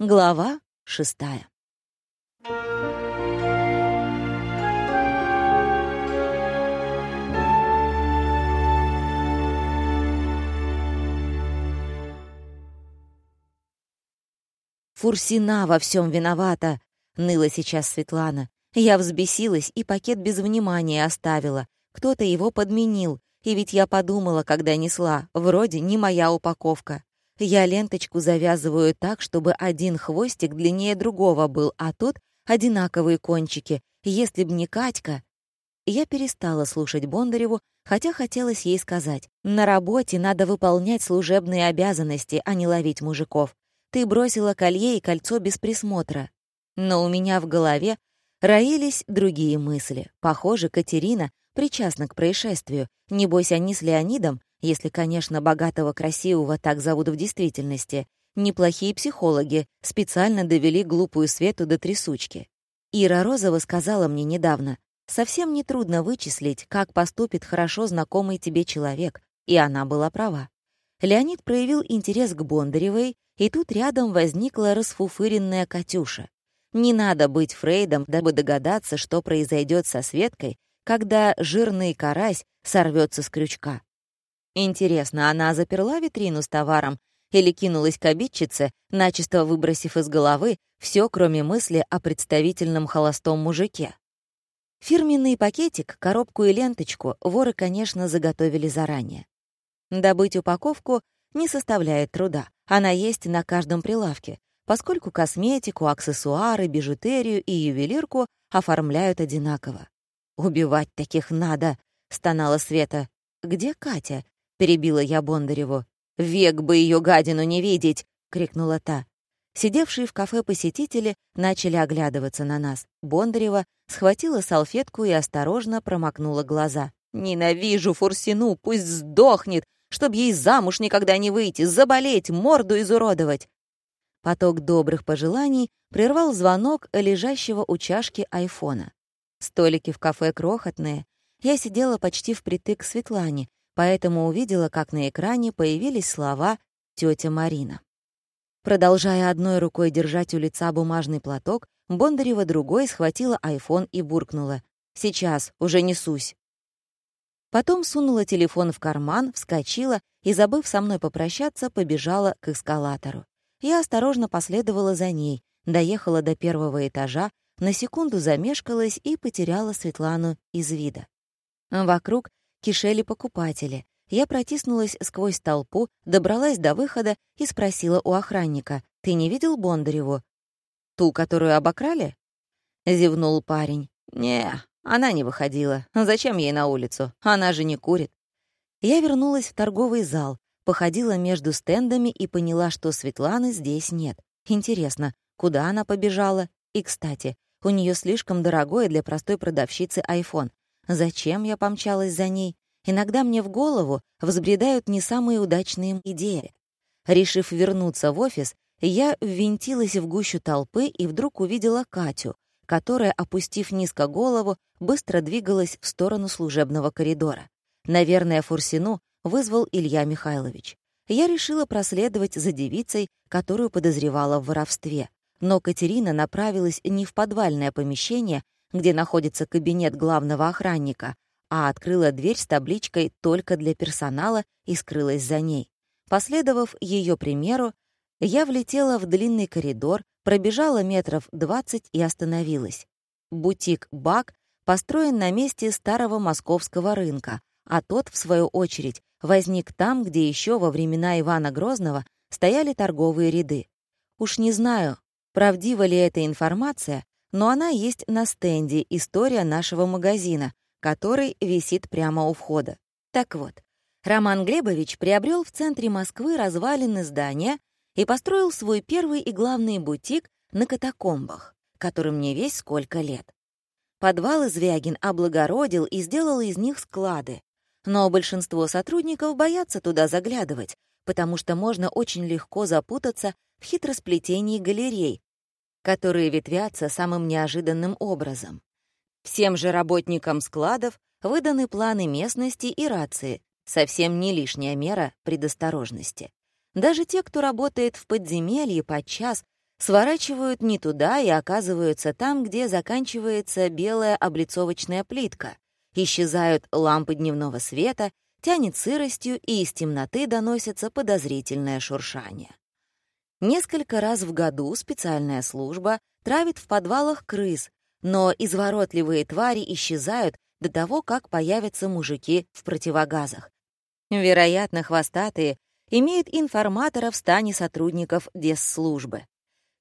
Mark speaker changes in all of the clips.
Speaker 1: Глава шестая. «Фурсина во всем виновата!» — ныла сейчас Светлана. Я взбесилась и пакет без внимания оставила. Кто-то его подменил. И ведь я подумала, когда несла, вроде не моя упаковка. Я ленточку завязываю так, чтобы один хвостик длиннее другого был, а тут одинаковые кончики. Если б не Катька... Я перестала слушать Бондареву, хотя хотелось ей сказать. На работе надо выполнять служебные обязанности, а не ловить мужиков. Ты бросила колье и кольцо без присмотра. Но у меня в голове роились другие мысли. Похоже, Катерина причастна к происшествию. Небось, они с Леонидом если, конечно, богатого красивого так зовут в действительности, неплохие психологи специально довели глупую Свету до трясучки. Ира Розова сказала мне недавно, совсем нетрудно вычислить, как поступит хорошо знакомый тебе человек, и она была права. Леонид проявил интерес к Бондаревой, и тут рядом возникла расфуфыренная Катюша. Не надо быть Фрейдом, дабы догадаться, что произойдет со Светкой, когда жирный карась сорвется с крючка. Интересно, она заперла витрину с товаром или кинулась к обидчице, начисто выбросив из головы все, кроме мысли о представительном холостом мужике? Фирменный пакетик, коробку и ленточку воры, конечно, заготовили заранее. Добыть упаковку не составляет труда, она есть на каждом прилавке, поскольку косметику, аксессуары, бижутерию и ювелирку оформляют одинаково. «Убивать таких надо!» — стонала Света. «Где Катя?» — перебила я Бондареву. «Век бы ее гадину не видеть!» — крикнула та. Сидевшие в кафе посетители начали оглядываться на нас. Бондарева схватила салфетку и осторожно промокнула глаза. «Ненавижу Фурсину, пусть сдохнет, чтоб ей замуж никогда не выйти, заболеть, морду изуродовать!» Поток добрых пожеланий прервал звонок лежащего у чашки айфона. Столики в кафе крохотные. Я сидела почти впритык к Светлане, поэтому увидела, как на экране появились слова «тётя Марина». Продолжая одной рукой держать у лица бумажный платок, Бондарева другой схватила айфон и буркнула. «Сейчас, уже несусь». Потом сунула телефон в карман, вскочила и, забыв со мной попрощаться, побежала к эскалатору. Я осторожно последовала за ней, доехала до первого этажа, на секунду замешкалась и потеряла Светлану из вида. Вокруг кишели покупатели. Я протиснулась сквозь толпу, добралась до выхода и спросила у охранника, «Ты не видел Бондареву?» «Ту, которую обокрали?» Зевнул парень. «Не, она не выходила. Зачем ей на улицу? Она же не курит». Я вернулась в торговый зал, походила между стендами и поняла, что Светланы здесь нет. Интересно, куда она побежала? И, кстати, у нее слишком дорогой для простой продавщицы iPhone. Зачем я помчалась за ней? Иногда мне в голову взбредают не самые удачные идеи. Решив вернуться в офис, я ввинтилась в гущу толпы и вдруг увидела Катю, которая, опустив низко голову, быстро двигалась в сторону служебного коридора. Наверное, Фурсину вызвал Илья Михайлович. Я решила проследовать за девицей, которую подозревала в воровстве. Но Катерина направилась не в подвальное помещение, где находится кабинет главного охранника, а открыла дверь с табличкой «Только для персонала» и скрылась за ней. Последовав ее примеру, я влетела в длинный коридор, пробежала метров двадцать и остановилась. Бутик «Бак» построен на месте старого московского рынка, а тот, в свою очередь, возник там, где еще во времена Ивана Грозного стояли торговые ряды. Уж не знаю, правдива ли эта информация, но она есть на стенде «История нашего магазина», который висит прямо у входа. Так вот, Роман Глебович приобрел в центре Москвы развалины здания и построил свой первый и главный бутик на катакомбах, которым не весь сколько лет. Подвалы Звягин облагородил и сделал из них склады. Но большинство сотрудников боятся туда заглядывать, потому что можно очень легко запутаться в хитросплетении галерей, которые ветвятся самым неожиданным образом. Всем же работникам складов выданы планы местности и рации, совсем не лишняя мера предосторожности. Даже те, кто работает в подземелье подчас, сворачивают не туда и оказываются там, где заканчивается белая облицовочная плитка, исчезают лампы дневного света, тянет сыростью, и из темноты доносится подозрительное шуршание. Несколько раз в году специальная служба травит в подвалах крыс, но изворотливые твари исчезают до того, как появятся мужики в противогазах. Вероятно, хвостатые имеют информатора в стане сотрудников десслужбы.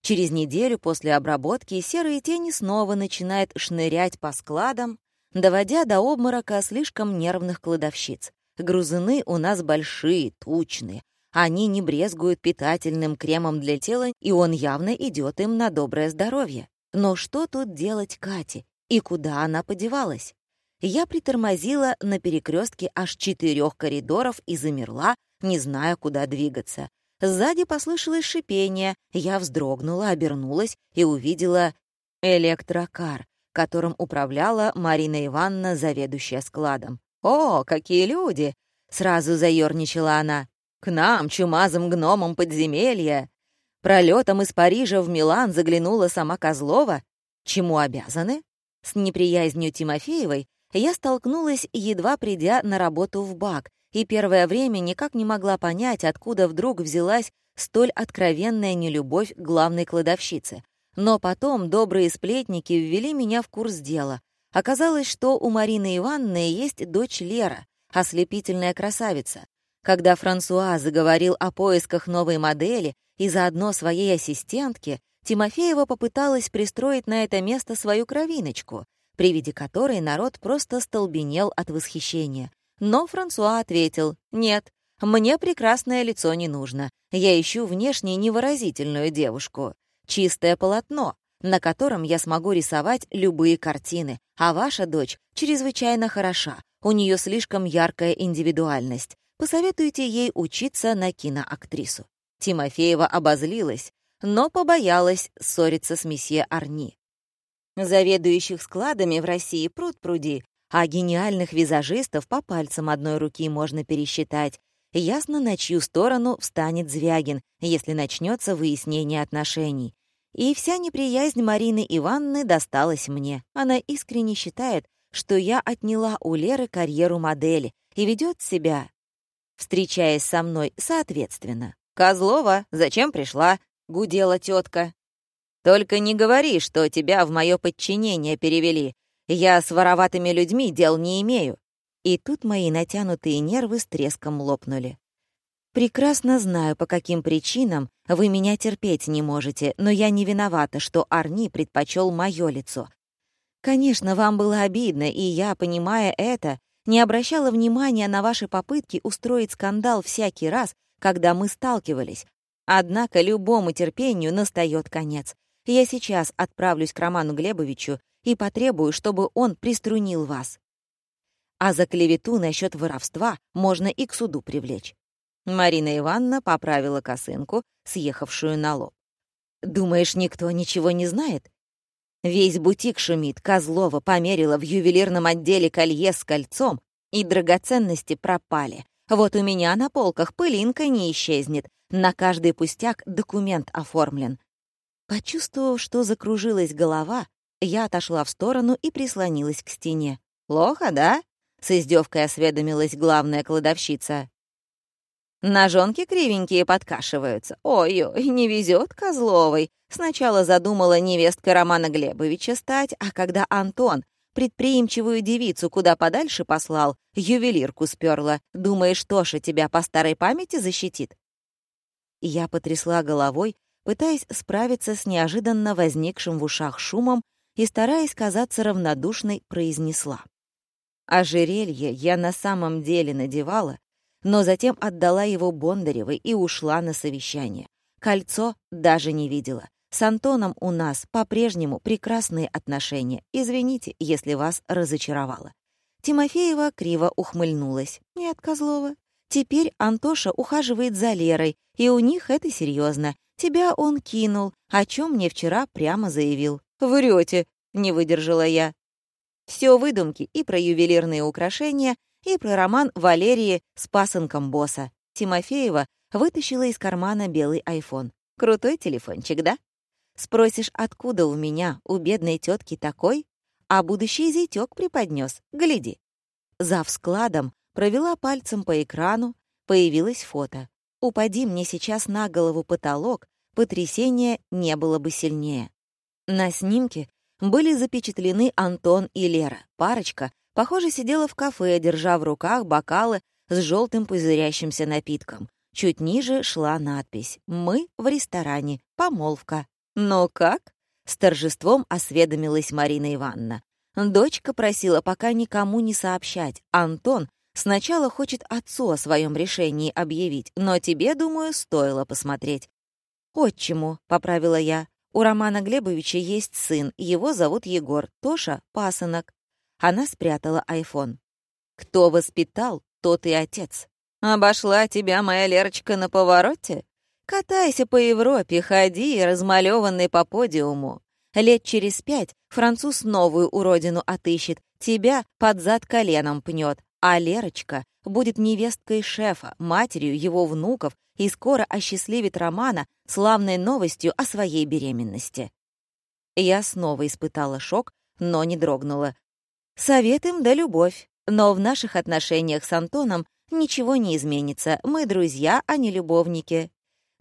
Speaker 1: Через неделю после обработки серые тени снова начинают шнырять по складам, доводя до обморока слишком нервных кладовщиц. Грузыны у нас большие, тучные. Они не брезгуют питательным кремом для тела, и он явно идет им на доброе здоровье. Но что тут делать Кате? И куда она подевалась? Я притормозила на перекрестке аж четырех коридоров и замерла, не зная, куда двигаться. Сзади послышалось шипение, я вздрогнула, обернулась и увидела электрокар, которым управляла Марина Ивановна, заведующая складом. «О, какие люди!» — сразу заерничала она. «К нам, чумазым гномам подземелья!» Пролетом из Парижа в Милан заглянула сама Козлова. Чему обязаны? С неприязнью Тимофеевой я столкнулась, едва придя на работу в БАК, и первое время никак не могла понять, откуда вдруг взялась столь откровенная нелюбовь главной кладовщицы. Но потом добрые сплетники ввели меня в курс дела. Оказалось, что у Марины Ивановны есть дочь Лера, ослепительная красавица. Когда Франсуа заговорил о поисках новой модели и заодно своей ассистентки, Тимофеева попыталась пристроить на это место свою кровиночку, при виде которой народ просто столбенел от восхищения. Но Франсуа ответил «Нет, мне прекрасное лицо не нужно. Я ищу внешне невыразительную девушку. Чистое полотно, на котором я смогу рисовать любые картины, а ваша дочь чрезвычайно хороша, у нее слишком яркая индивидуальность. Посоветуйте ей учиться на киноактрису». Тимофеева обозлилась, но побоялась ссориться с месье Арни. Заведующих складами в России пруд-пруди, а гениальных визажистов по пальцам одной руки можно пересчитать. Ясно, на чью сторону встанет Звягин, если начнется выяснение отношений. И вся неприязнь Марины Ивановны досталась мне. Она искренне считает, что я отняла у Леры карьеру модели и ведет себя, встречаясь со мной, соответственно. «Козлова, зачем пришла?» — гудела тетка. «Только не говори, что тебя в мое подчинение перевели. Я с вороватыми людьми дел не имею». И тут мои натянутые нервы с треском лопнули. «Прекрасно знаю, по каким причинам вы меня терпеть не можете, но я не виновата, что Арни предпочел мое лицо. Конечно, вам было обидно, и я, понимая это, не обращала внимания на ваши попытки устроить скандал всякий раз, когда мы сталкивались. Однако любому терпению настает конец. Я сейчас отправлюсь к Роману Глебовичу и потребую, чтобы он приструнил вас. А за клевету насчет воровства можно и к суду привлечь. Марина Ивановна поправила косынку, съехавшую на лоб. «Думаешь, никто ничего не знает? Весь бутик шумит, Козлова померила в ювелирном отделе колье с кольцом, и драгоценности пропали. Вот у меня на полках пылинка не исчезнет, на каждый пустяк документ оформлен». Почувствовав, что закружилась голова, я отошла в сторону и прислонилась к стене. «Плохо, да?» — с издевкой осведомилась главная кладовщица. Ножонки кривенькие подкашиваются. Ой-ой, не везет Козловой. Сначала задумала невестка Романа Глебовича стать, а когда Антон предприимчивую девицу куда подальше послал, ювелирку сперла. Думаешь, Тоша тебя по старой памяти защитит? Я потрясла головой, пытаясь справиться с неожиданно возникшим в ушах шумом и, стараясь казаться равнодушной, произнесла. Ожерелье я на самом деле надевала, но затем отдала его Бондаревой и ушла на совещание. Кольцо даже не видела. С Антоном у нас по-прежнему прекрасные отношения. Извините, если вас разочаровала». Тимофеева криво ухмыльнулась. «Нет, Козлова. Теперь Антоша ухаживает за Лерой, и у них это серьезно. Тебя он кинул, о чем мне вчера прямо заявил. «Врете», — не выдержала я. Все выдумки и про ювелирные украшения, и про роман Валерии с пасынком босса. Тимофеева вытащила из кармана белый айфон. Крутой телефончик, да? Спросишь, откуда у меня, у бедной тетки такой? А будущий зятёк преподнес. Гляди. Зав складом провела пальцем по экрану, появилось фото. Упади мне сейчас на голову потолок, потрясение не было бы сильнее. На снимке были запечатлены Антон и Лера. Парочка, похоже, сидела в кафе, держа в руках бокалы с желтым пузырящимся напитком. Чуть ниже шла надпись «Мы в ресторане. Помолвка». «Но как?» — с торжеством осведомилась Марина Ивановна. Дочка просила пока никому не сообщать. Антон сначала хочет отцу о своем решении объявить, но тебе, думаю, стоило посмотреть. «Отчиму», — поправила я. «У Романа Глебовича есть сын, его зовут Егор, Тоша — пасынок». Она спрятала айфон. «Кто воспитал, тот и отец». «Обошла тебя моя Лерочка на повороте?» Катайся по Европе, ходи, размалеванный по подиуму. Лет через пять француз новую уродину отыщет, тебя под зад коленом пнет, а Лерочка будет невесткой шефа, матерью его внуков и скоро осчастливит Романа славной новостью о своей беременности. Я снова испытала шок, но не дрогнула. Совет им да любовь. Но в наших отношениях с Антоном ничего не изменится. Мы друзья, а не любовники.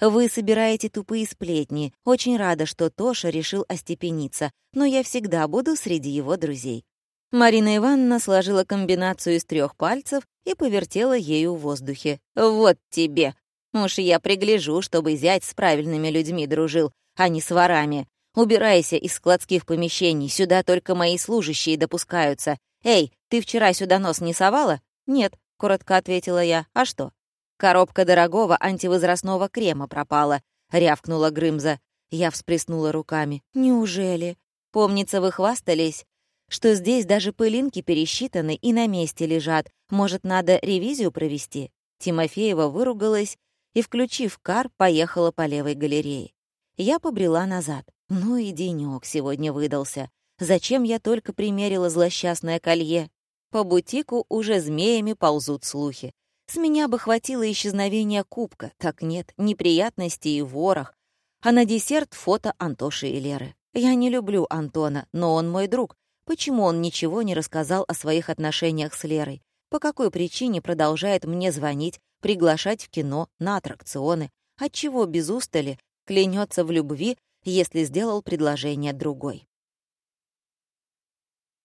Speaker 1: Вы собираете тупые сплетни. Очень рада, что Тоша решил остепениться, но я всегда буду среди его друзей». Марина Ивановна сложила комбинацию из трех пальцев и повертела ею в воздухе. «Вот тебе! Уж я пригляжу, чтобы зять с правильными людьми дружил, а не с ворами. Убирайся из складских помещений, сюда только мои служащие допускаются. Эй, ты вчера сюда нос не совала?» «Нет», — коротко ответила я. «А что?» «Коробка дорогого антивозрастного крема пропала», — рявкнула Грымза. Я всплеснула руками. «Неужели? Помнится, вы хвастались, что здесь даже пылинки пересчитаны и на месте лежат. Может, надо ревизию провести?» Тимофеева выругалась и, включив кар, поехала по левой галерее. Я побрела назад. Ну и денёк сегодня выдался. Зачем я только примерила злосчастное колье? По бутику уже змеями ползут слухи. С меня бы хватило исчезновения кубка. Так нет, неприятностей и ворох. А на десерт фото Антоши и Леры. Я не люблю Антона, но он мой друг. Почему он ничего не рассказал о своих отношениях с Лерой? По какой причине продолжает мне звонить, приглашать в кино, на аттракционы? Отчего без устали клянется в любви, если сделал предложение другой?